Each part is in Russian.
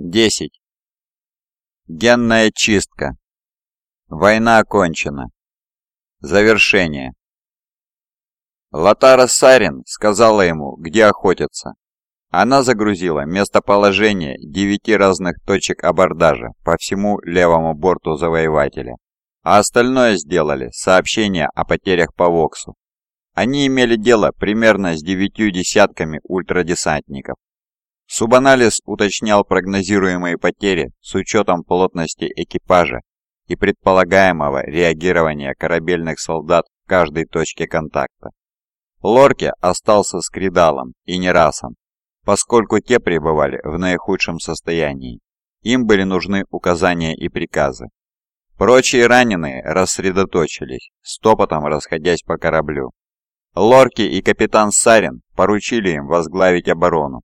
10. Генная чистка. Война окончена. Завершение. Латара Сарин сказала ему, где охотиться. Она загрузила местоположение девяти разных точек абордажа по всему левому борту завоевателя, а остальное сделали сообщения о потерях по Воксу. Они имели дело примерно с девятью десятками ультрадесантников, Субанализ уточнял прогнозируемые потери с учетом плотности экипажа и предполагаемого реагирования корабельных солдат в каждой точке контакта. Лорке остался с Кридалом и Нерасом, поскольку те пребывали в наихудшем состоянии. Им были нужны указания и приказы. Прочие раненые рассредоточились, стопотом расходясь по кораблю. Лорки и капитан Сарин поручили им возглавить оборону,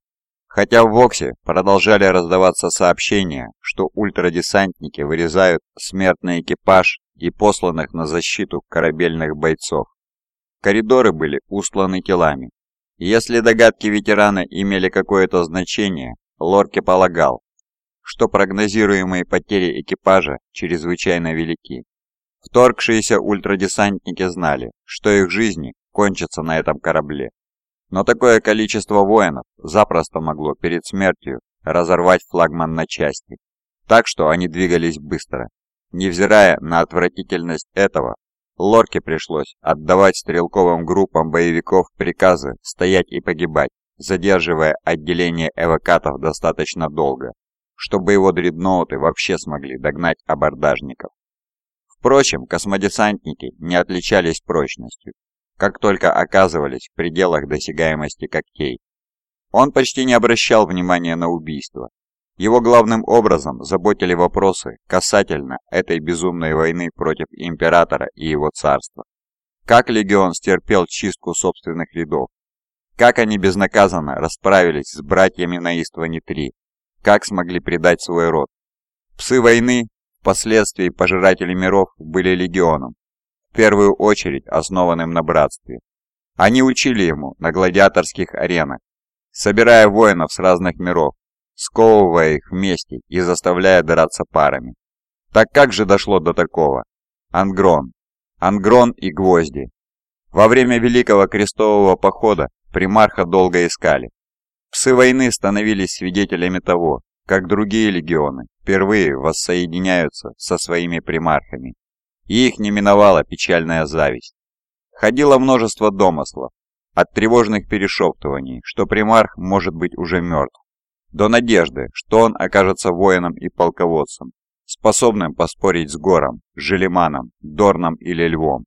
Хотя в Воксе продолжали раздаваться сообщения, что ультрадесантники вырезают смертный экипаж и посланных на защиту корабельных бойцов. Коридоры были устланы телами. если догадки ветерана имели какое-то значение, Лорке полагал, что прогнозируемые потери экипажа чрезвычайно велики. Вторгшиеся ультрадесантники знали, что их жизни кончатся на этом корабле. Но такое количество воинов запросто могло перед смертью разорвать флагман на части, так что они двигались быстро. Невзирая на отвратительность этого, Лорке пришлось отдавать стрелковым группам боевиков приказы стоять и погибать, задерживая отделение эвакатов достаточно долго, чтобы его дредноуты вообще смогли догнать абордажников. Впрочем, космодесантники не отличались прочностью как только оказывались в пределах досягаемости когтей. Он почти не обращал внимания на убийство. Его главным образом заботили вопросы касательно этой безумной войны против императора и его царства. Как легион стерпел чистку собственных рядов? Как они безнаказанно расправились с братьями на Истване-3? Как смогли предать свой род? Псы войны, впоследствии пожиратели миров, были легионом, в первую очередь основанным на братстве. Они учили ему на гладиаторских аренах, собирая воинов с разных миров, сковывая их вместе и заставляя драться парами. Так как же дошло до такого? Ангрон. Ангрон и гвозди. Во время Великого Крестового Похода примарха долго искали. Псы войны становились свидетелями того, как другие легионы впервые воссоединяются со своими примархами и их не миновала печальная зависть. Ходило множество домыслов, от тревожных перешептываний, что примарх может быть уже мертв, до надежды, что он окажется воином и полководцем, способным поспорить с Гором, Желеманом, Дорном или Львом.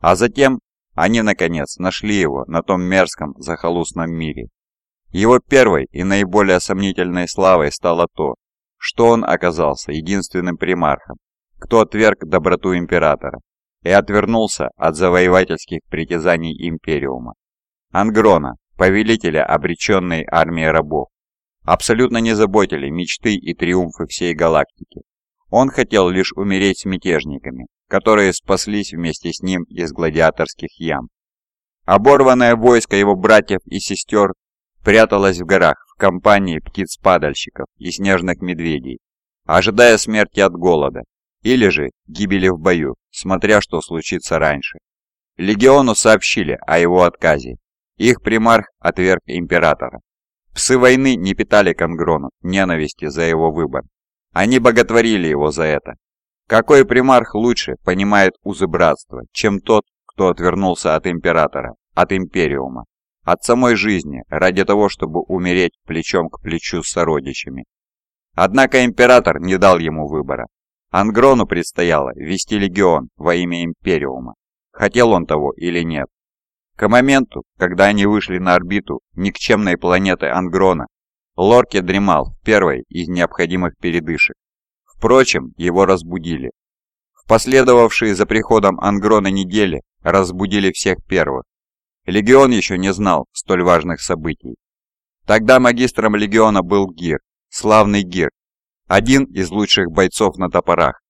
А затем они, наконец, нашли его на том мерзком захолустном мире. Его первой и наиболее сомнительной славой стало то, что он оказался единственным примархом, кто отверг доброту императора и отвернулся от завоевательских притязаний Империума. Ангрона, повелителя обреченной армии рабов, абсолютно не заботили мечты и триумфы всей галактики. Он хотел лишь умереть с мятежниками, которые спаслись вместе с ним из гладиаторских ям. Оборванное войско его братьев и сестер пряталось в горах в компании птиц-падальщиков и снежных медведей, ожидая смерти от голода или же гибели в бою, смотря что случится раньше. Легиону сообщили о его отказе. Их примарх отверг императора. Псы войны не питали Конгрону ненависти за его выбор. Они боготворили его за это. Какой примарх лучше понимает узы братства, чем тот, кто отвернулся от императора, от империума, от самой жизни, ради того, чтобы умереть плечом к плечу с сородичами. Однако император не дал ему выбора. Ангрону предстояло вести легион во имя Империума, хотел он того или нет. К моменту, когда они вышли на орбиту никчемной планеты Ангрона, Лорке дремал в первой из необходимых передышек. Впрочем, его разбудили. В последовавшие за приходом Ангрона недели разбудили всех первых. Легион еще не знал столь важных событий. Тогда магистром легиона был Гир, славный Гир, один из лучших бойцов на топорах.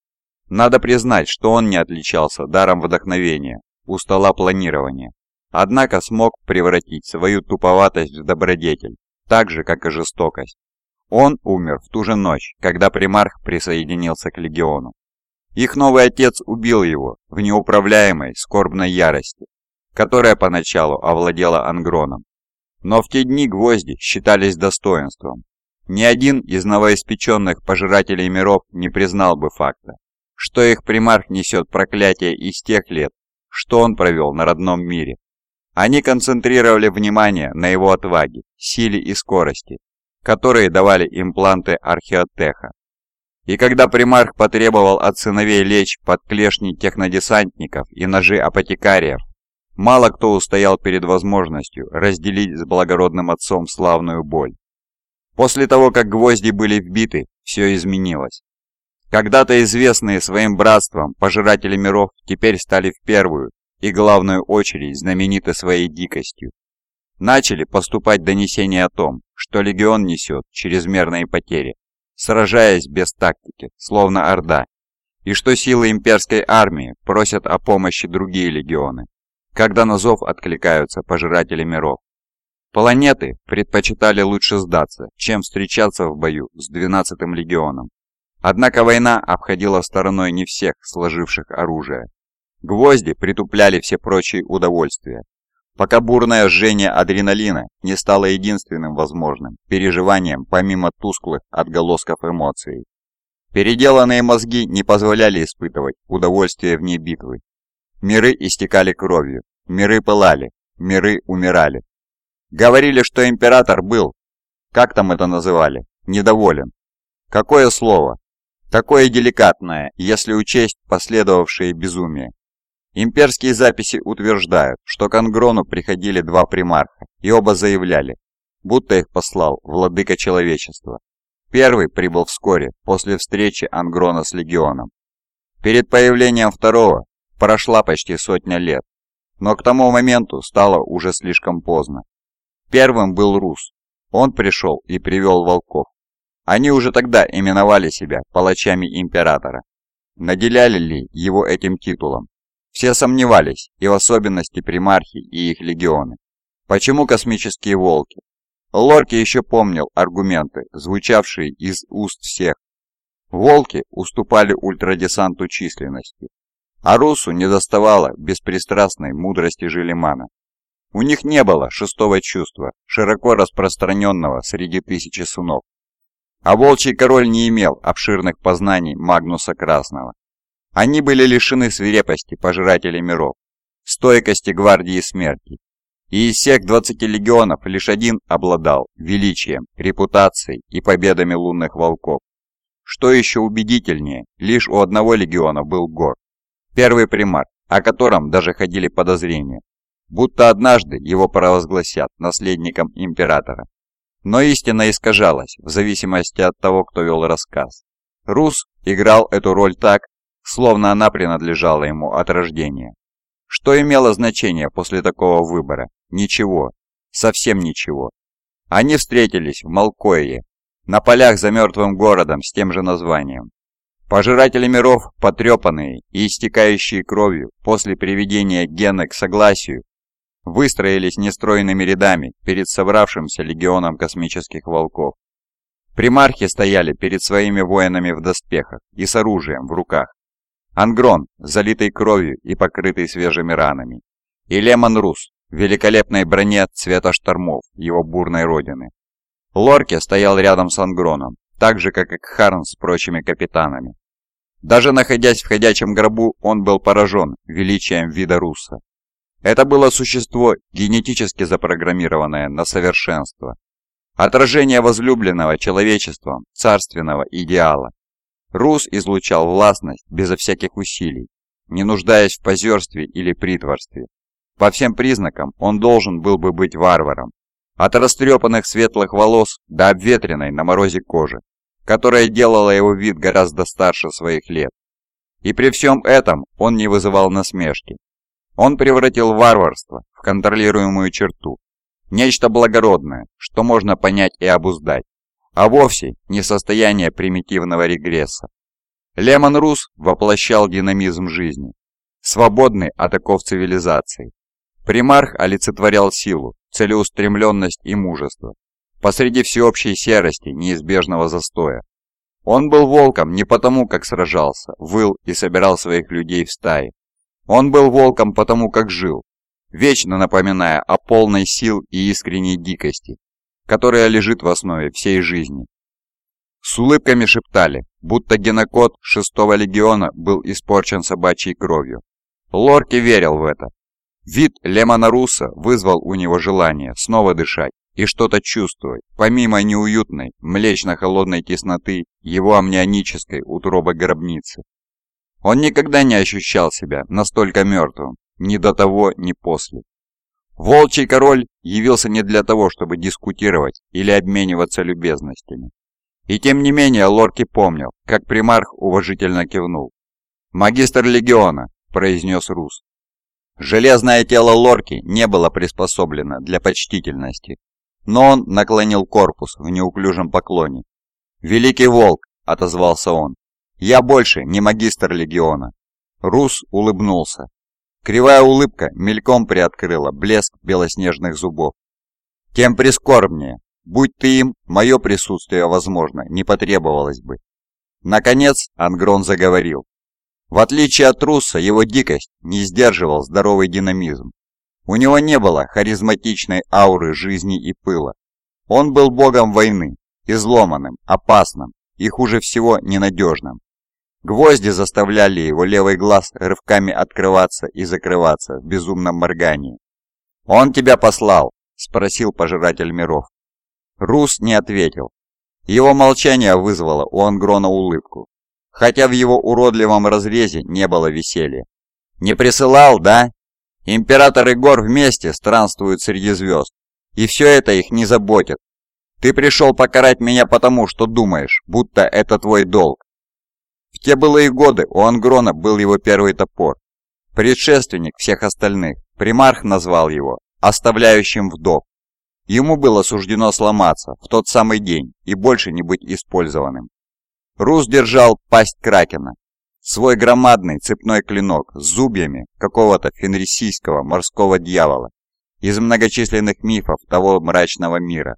Надо признать, что он не отличался даром вдохновения у стола планирования, однако смог превратить свою туповатость в добродетель, так же, как и жестокость. Он умер в ту же ночь, когда примарх присоединился к легиону. Их новый отец убил его в неуправляемой скорбной ярости, которая поначалу овладела Ангроном. Но в те дни гвозди считались достоинством. Ни один из новоиспеченных пожирателей миров не признал бы факта, что их примарх несет проклятие из тех лет, что он провел на родном мире. Они концентрировали внимание на его отваге, силе и скорости, которые давали импланты археотеха. И когда примарх потребовал от сыновей лечь под клешни технодесантников и ножи апотекариев, мало кто устоял перед возможностью разделить с благородным отцом славную боль. После того, как гвозди были вбиты, все изменилось. Когда-то известные своим братством пожиратели миров теперь стали в первую и главную очередь знамениты своей дикостью. Начали поступать донесения о том, что легион несет чрезмерные потери, сражаясь без тактики, словно орда, и что силы имперской армии просят о помощи другие легионы, когда на зов откликаются пожиратели миров. Планеты предпочитали лучше сдаться, чем встречаться в бою с 12-м легионом. Однако война обходила стороной не всех сложивших оружие. Гвозди притупляли все прочие удовольствия, пока бурное жжение адреналина не стало единственным возможным переживанием помимо тусклых отголосков эмоций. Переделанные мозги не позволяли испытывать удовольствие вне битвы. Миры истекали кровью, миры пылали, миры умирали. Говорили, что император был, как там это называли, недоволен. Какое слово? Такое деликатное, если учесть последовавшие безумия. Имперские записи утверждают, что к Ангрону приходили два примарха, и оба заявляли, будто их послал владыка человечества. Первый прибыл вскоре, после встречи Ангрона с легионом. Перед появлением второго прошла почти сотня лет, но к тому моменту стало уже слишком поздно. Первым был Рус. Он пришел и привел волков. Они уже тогда именовали себя палачами императора. Наделяли ли его этим титулом? Все сомневались, и в особенности примархи и их легионы. Почему космические волки? Лорки еще помнил аргументы, звучавшие из уст всех. Волки уступали ультрадесанту численностью, а Русу недоставало беспристрастной мудрости Желемана. У них не было шестого чувства, широко распространенного среди тысячи сынов. А Волчий Король не имел обширных познаний Магнуса Красного. Они были лишены свирепости Пожирателей Миров, стойкости Гвардии Смерти. И из всех 20 легионов лишь один обладал величием, репутацией и победами лунных волков. Что еще убедительнее, лишь у одного легиона был Гор, первый примар, о котором даже ходили подозрения, будто однажды его провозгласят наследником императора. Но истина искажалась в зависимости от того, кто вел рассказ. Рус играл эту роль так, словно она принадлежала ему от рождения. Что имело значение после такого выбора? Ничего. Совсем ничего. Они встретились в Малкое, на полях за мертвым городом с тем же названием. Пожиратели миров, потрепанные и истекающие кровью после приведения Гена к согласию, выстроились нестройными рядами перед собравшимся легионом космических волков. Примархи стояли перед своими воинами в доспехах и с оружием в руках. Ангрон, залитый кровью и покрытый свежими ранами, и Лемон Рус в великолепной броне цвета штормов его бурной родины. Лорке стоял рядом с Ангроном, так же, как и Харн с прочими капитанами. Даже находясь в ходячем гробу, он был поражен величием вида Руса. Это было существо, генетически запрограммированное на совершенство. Отражение возлюбленного человечеством царственного идеала. Рус излучал властность безо всяких усилий, не нуждаясь в позерстве или притворстве. По всем признакам он должен был бы быть варваром. От растрепанных светлых волос до обветренной на морозе кожи, которая делала его вид гораздо старше своих лет. И при всем этом он не вызывал насмешки, он превратил варварство в контролируемую черту, нечто благородное, что можно понять и обуздать, а вовсе не состояние примитивного регресса. Лемон Рус воплощал динамизм жизни, свободный от оков цивилизации. Примарх олицетворял силу, целеустремленность и мужество. посреди всеобщей серости неизбежного застоя. Он был волком не потому, как сражался, выл и собирал своих людей в стаи. Он был волком потому, как жил, вечно напоминая о полной сил и искренней дикости, которая лежит в основе всей жизни. С улыбками шептали, будто генокод шестого легиона был испорчен собачьей кровью. Лорки верил в это. Вид Лемона Руса вызвал у него желание снова дышать и что-то чувствовать, помимо неуютной, млечно-холодной тесноты его амнионической утробы гробницы. Он никогда не ощущал себя настолько мертвым, ни до того, ни после. Волчий король явился не для того, чтобы дискутировать или обмениваться любезностями. И тем не менее Лорки помнил, как примарх уважительно кивнул. «Магистр легиона», — произнес Рус. Железное тело Лорки не было приспособлено для почтительности, но он наклонил корпус в неуклюжем поклоне. «Великий волк», — отозвался он, — «я больше не магистр легиона». Рус улыбнулся. Кривая улыбка мельком приоткрыла блеск белоснежных зубов. «Тем прискорбнее. Будь ты им, мое присутствие, возможно, не потребовалось бы». Наконец Ангрон заговорил. В отличие от Руса, его дикость не сдерживал здоровый динамизм. У него не было харизматичной ауры жизни и пыла. Он был богом войны, изломанным, опасным и хуже всего ненадежным. Гвозди заставляли его левый глаз рывками открываться и закрываться в безумном моргании. «Он тебя послал?» – спросил пожиратель миров. Рус не ответил. Его молчание вызвало у Ангрона улыбку, хотя в его уродливом разрезе не было веселья. «Не присылал, да? Император и Гор вместе странствуют среди звезд, и все это их не заботит. Ты пришел покарать меня потому, что думаешь, будто это твой долг. В те былые годы у Ангрона был его первый топор. Предшественник всех остальных, примарх назвал его «оставляющим вдов». Ему было суждено сломаться в тот самый день и больше не быть использованным. Рус держал пасть Кракена, свой громадный цепной клинок с зубьями какого-то фенрисийского морского дьявола из многочисленных мифов того мрачного мира.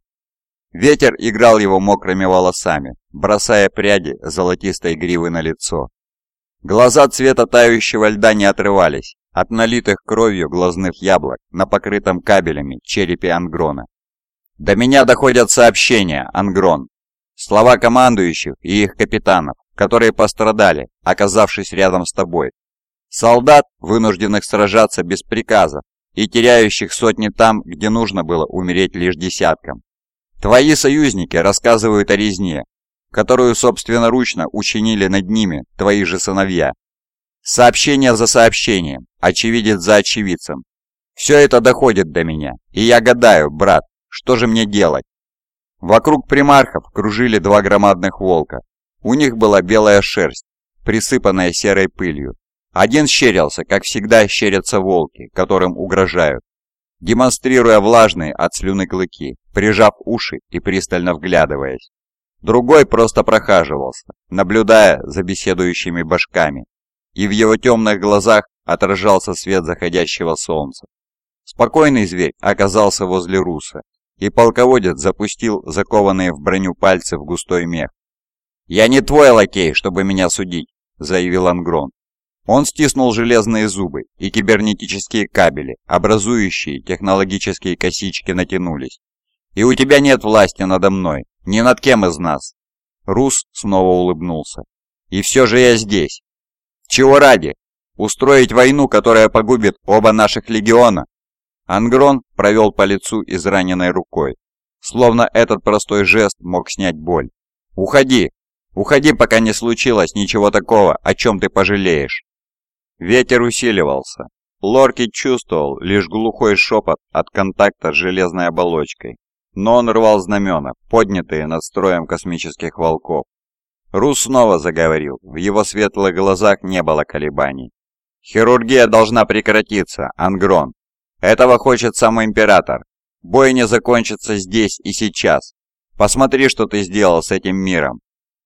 Ветер играл его мокрыми волосами, бросая пряди золотистой гривы на лицо. Глаза цвета тающего льда не отрывались от налитых кровью глазных яблок на покрытом кабелями черепе Ангрона. «До меня доходят сообщения, Ангрон. Слова командующих и их капитанов, которые пострадали, оказавшись рядом с тобой. Солдат, вынужденных сражаться без приказа, и теряющих сотни там, где нужно было умереть лишь десяткам. Твои союзники рассказывают о резне, которую собственноручно учинили над ними твои же сыновья. Сообщение за сообщением, очевидец за очевидцем. Все это доходит до меня, и я гадаю, брат, что же мне делать? Вокруг примархов кружили два громадных волка. У них была белая шерсть, присыпанная серой пылью. Один щерился, как всегда щерятся волки, которым угрожают демонстрируя влажные от слюны клыки, прижав уши и пристально вглядываясь. Другой просто прохаживался, наблюдая за беседующими башками, и в его темных глазах отражался свет заходящего солнца. Спокойный зверь оказался возле руса, и полководец запустил закованные в броню пальцы в густой мех. «Я не твой лакей, чтобы меня судить», — заявил Ангрон. Он стиснул железные зубы, и кибернетические кабели, образующие технологические косички, натянулись. «И у тебя нет власти надо мной, ни над кем из нас!» Рус снова улыбнулся. «И все же я здесь!» «Чего ради? Устроить войну, которая погубит оба наших легиона?» Ангрон провел по лицу израненной рукой, словно этот простой жест мог снять боль. «Уходи! Уходи, пока не случилось ничего такого, о чем ты пожалеешь!» Ветер усиливался. Лорки чувствовал лишь глухой шепот от контакта с железной оболочкой, но он рвал знамена, поднятые над строем космических волков. Рус снова заговорил, в его светлых глазах не было колебаний. «Хирургия должна прекратиться, Ангрон. Этого хочет сам Император. Бой не закончится здесь и сейчас. Посмотри, что ты сделал с этим миром.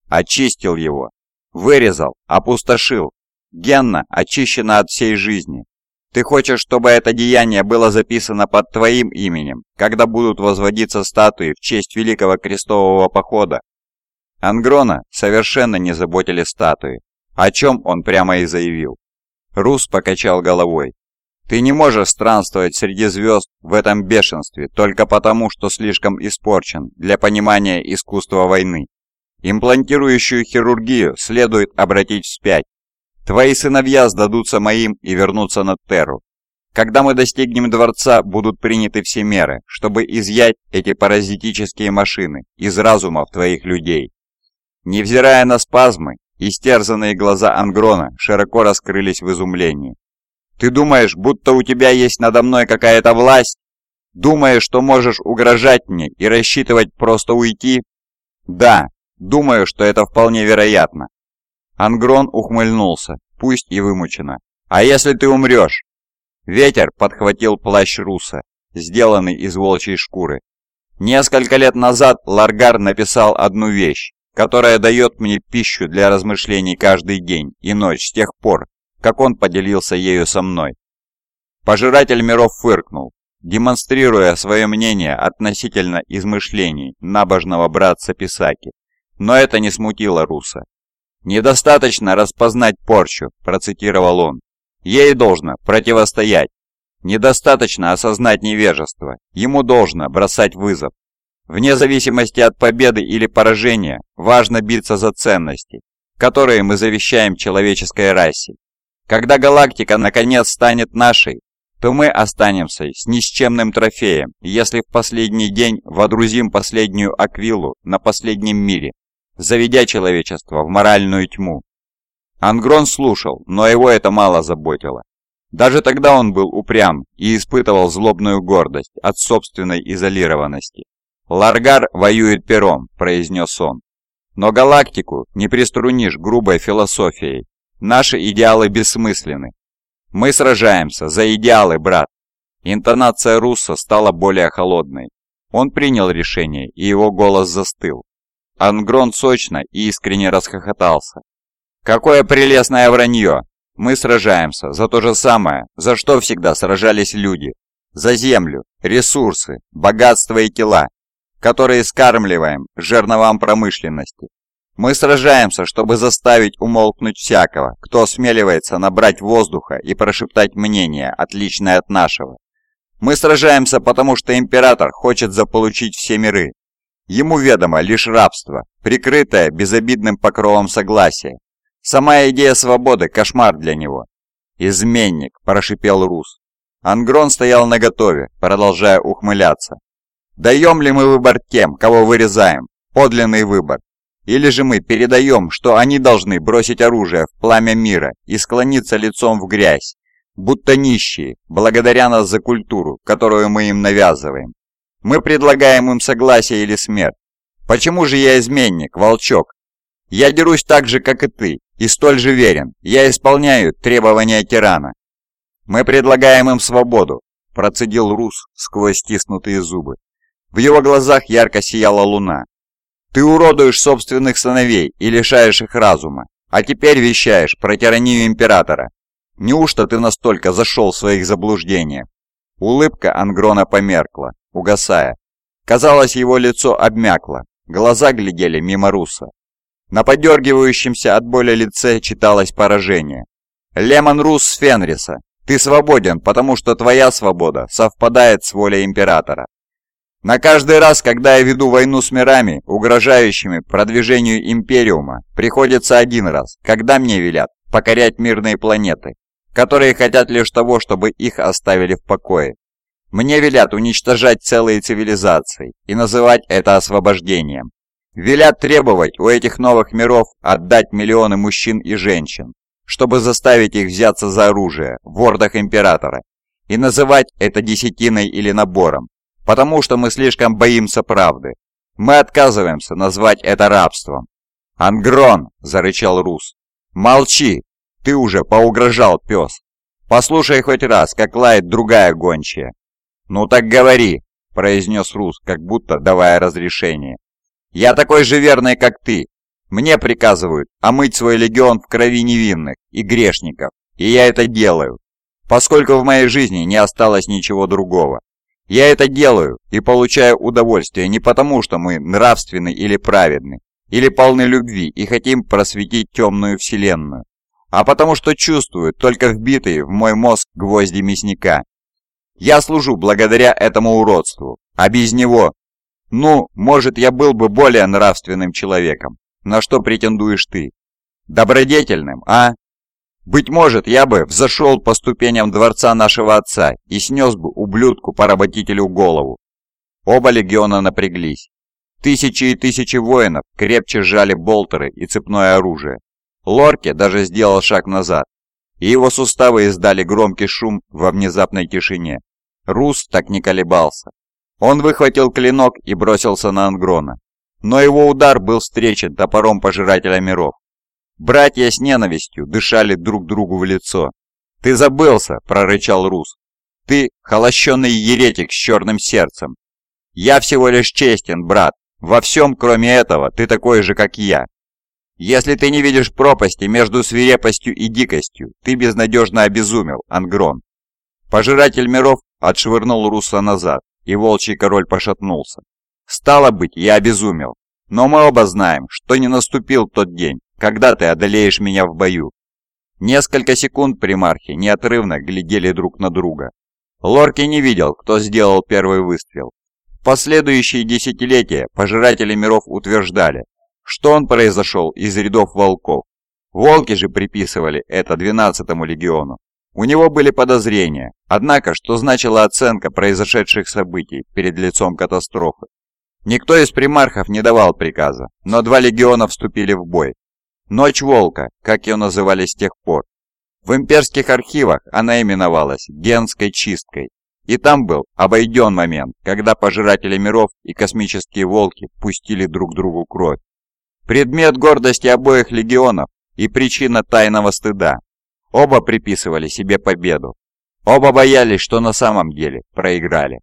Очистил его. Вырезал, опустошил, Генна очищена от всей жизни. Ты хочешь, чтобы это деяние было записано под твоим именем, когда будут возводиться статуи в честь Великого Крестового Похода?» Ангрона совершенно не заботили статуи, о чем он прямо и заявил. Рус покачал головой. «Ты не можешь странствовать среди звезд в этом бешенстве только потому, что слишком испорчен для понимания искусства войны. Имплантирующую хирургию следует обратить вспять. Твои сыновья сдадутся моим и вернутся на Терру. Когда мы достигнем дворца, будут приняты все меры, чтобы изъять эти паразитические машины из разумов твоих людей. Невзирая на спазмы, Истерзанные глаза Ангрона широко раскрылись в изумлении. «Ты думаешь, будто у тебя есть надо мной какая-то власть? Думаешь, что можешь угрожать мне и рассчитывать просто уйти?» «Да, думаю, что это вполне вероятно». Ангрон ухмыльнулся, пусть и вымученно. «А если ты умрешь?» Ветер подхватил плащ Руса, сделанный из волчьей шкуры. Несколько лет назад Ларгар написал одну вещь, которая дает мне пищу для размышлений каждый день и ночь с тех пор, как он поделился ею со мной. Пожиратель миров фыркнул, демонстрируя свое мнение относительно измышлений набожного братца Писаки, но это не смутило Руса. «Недостаточно распознать порчу», – процитировал он. «Ей должно противостоять. Недостаточно осознать невежество, ему должно бросать вызов. Вне зависимости от победы или поражения, важно биться за ценности, которые мы завещаем человеческой расе. Когда галактика наконец станет нашей, то мы останемся с никчемным трофеем, если в последний день водрузим последнюю аквилу на последнем мире, заведя человечество в моральную тьму. Ангрон слушал, но его это мало заботило. Даже тогда он был упрям и испытывал злобную гордость от собственной изолированности. «Ларгар воюет пером», – произнес он. «Но галактику не приструнишь грубой философией. Наши идеалы бессмысленны. Мы сражаемся за идеалы, брат». Интонация Русса стала более холодной. Он принял решение, и его голос застыл. Ангрон сочно и искренне расхохотался. «Какое прелестное вранье! Мы сражаемся за то же самое, за что всегда сражались люди. За землю, ресурсы, богатство и тела, которые скармливаем жерновам промышленности. Мы сражаемся, чтобы заставить умолкнуть всякого, кто осмеливается набрать воздуха и прошептать мнение, отличное от нашего. Мы сражаемся, потому что император хочет заполучить все миры. Ему ведомо лишь рабство, прикрытое безобидным покровом согласия. Сама идея свободы – кошмар для него. «Изменник!» – прошипел Рус. Ангрон стоял наготове, продолжая ухмыляться. Даем ли мы выбор тем, кого вырезаем? Подлинный выбор. Или же мы передаем, что они должны бросить оружие в пламя мира и склониться лицом в грязь, будто нищие, благодаря нас за культуру, которую мы им навязываем. Мы предлагаем им согласие или смерть. Почему же я изменник, волчок? Я дерусь так же, как и ты, и столь же верен. Я исполняю требования тирана. Мы предлагаем им свободу, процедил Рус сквозь стиснутые зубы. В его глазах ярко сияла луна. «Ты уродуешь собственных сыновей и лишаешь их разума, а теперь вещаешь про тиранию императора. Неужто ты настолько зашел в своих заблуждениях?» Улыбка Ангрона померкла, угасая. Казалось, его лицо обмякло, глаза глядели мимо Руса. На подергивающемся от боли лице читалось поражение. «Лемон Рус Фенриса, ты свободен, потому что твоя свобода совпадает с волей Императора. На каждый раз, когда я веду войну с мирами, угрожающими продвижению Империума, приходится один раз, когда мне велят покорять мирные планеты, которые хотят лишь того, чтобы их оставили в покое. Мне велят уничтожать целые цивилизации и называть это освобождением. Велят требовать у этих новых миров отдать миллионы мужчин и женщин, чтобы заставить их взяться за оружие в ордах Императора, и называть это десятиной или набором, потому что мы слишком боимся правды. Мы отказываемся назвать это рабством. «Ангрон!» – зарычал Рус. «Молчи! Ты уже поугрожал, пес! Послушай хоть раз, как лает другая гончая!» «Ну так говори!» – произнес Рус, как будто давая разрешение. «Я такой же верный, как ты! Мне приказывают омыть свой легион в крови невинных и грешников, и я это делаю. поскольку в моей жизни не осталось ничего другого. Я это делаю и получаю удовольствие не потому, что мы нравственны или праведны, или полны любви и хотим просветить темную вселенную, а потому что чувствую только вбитые в мой мозг гвозди мясника. Я служу благодаря этому уродству, а без него... Ну, может, я был бы более нравственным человеком. На что претендуешь ты? Добродетельным, а? Быть может, я бы взошел по ступеням дворца нашего отца и снес бы ублюдку-поработителю голову. Оба легиона напряглись. Тысячи и тысячи воинов крепче сжали болтеры и цепное оружие. Лорке даже сделал шаг назад, и его суставы издали громкий шум во внезапной тишине. Рус так не колебался. Он выхватил клинок и бросился на Ангрона. Но его удар был встречен топором Пожирателя миров. Братья с ненавистью дышали друг другу в лицо. «Ты забылся!» – прорычал Рус. «Ты – холощенный еретик с черным сердцем. Я всего лишь честен, брат. Во всем, кроме этого, ты такой же, как я. Если ты не видишь пропасти между свирепостью и дикостью, ты безнадежно обезумел, Ангрон». Пожиратель миров отшвырнул Руса назад, и волчий король пошатнулся. «Стало быть, я обезумел. Но мы оба знаем, что не наступил тот день, когда ты одолеешь меня в бою». Несколько секунд примархи неотрывно глядели друг на друга. Лорки не видел, кто сделал первый выстрел. В последующие десятилетия пожиратели миров утверждали, что он произошел из рядов волков. Волки же приписывали это 12-му легиону. У него были подозрения, однако, что значила оценка произошедших событий перед лицом катастрофы. Никто из примархов не давал приказа, но два легиона вступили в бой. Ночь Волка, как ее называли с тех пор. В имперских архивах она именовалась Генской чисткой. И там был обойден момент, когда пожиратели миров и космические волки пустили друг другу кровь. Предмет гордости обоих легионов и причина тайного стыда. Оба приписывали себе победу. Оба боялись, что на самом деле проиграли.